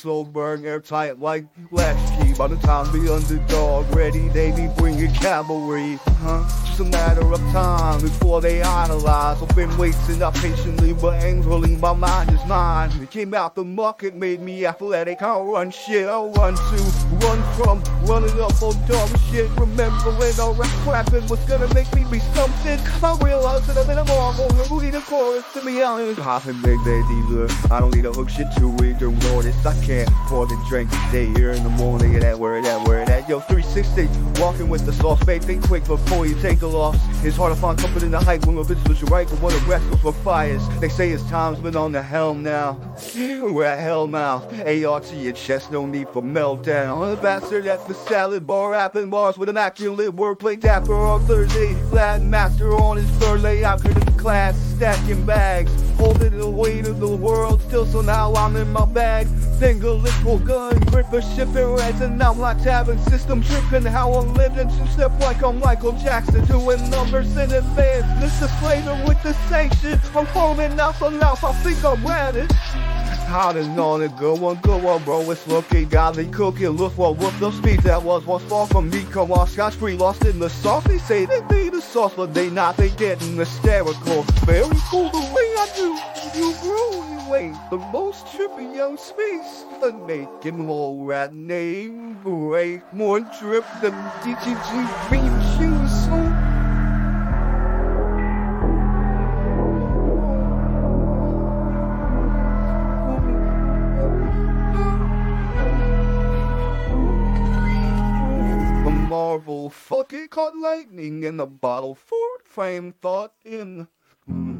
slow burn airtight like last year. By the time the underdog ready, they be bringing cavalry. Huh? Just a matter of time before they idolize. I've been waiting up patiently, but angrily my mind is mine. It came out the market, made me athletic. I'll run shit, I'll run to, run from, running up on dumb shit. Remember when all rap rapping was gonna make me be something? I realized that I'm in a marvel. Who need a chorus to me? I'm popping big day dealer. I don't need a hook shit to read the notice. I can't pour the drink day here in the morning. That word, that word, that yo 360. Walking with the sauce, babe, think quick before you take a loss. It's hard to find comfort in the hype when a bitch was right, but one of restless for fires. They say his time's been on the helm now. We're at hell mouth. AR to your chest, no need for meltdown. A bastard at the salad bar, rapping bars with immaculate wordplay. Dapper on Thursday, Latin master on his third layout, critical class, stacking bags. Holding the weight of the world, still so now I'm in my bag. Single literal gun, gripper, shipping reds, and I'm like tabbing system tripping. How I'm living, two step like I'm Michael Jackson, doing numbers in advance. This is flavor with the sanction. I'm foaming now, so now I think I'm ready. Hot and on it, good one, good one, bro. It's looking godly cooking. Look what whoop the speed that was once far from me. Come on, scotch free, lost in the sauce. They say they be sauce, but they not. They getting hysterical. Very cool the way I do. You grew anyway. The most trippy young space. The making more rat name. Break more drip than DTG cream shoes. Marvel fucking caught lightning in the bottle. Ford frame thought in. Hmm.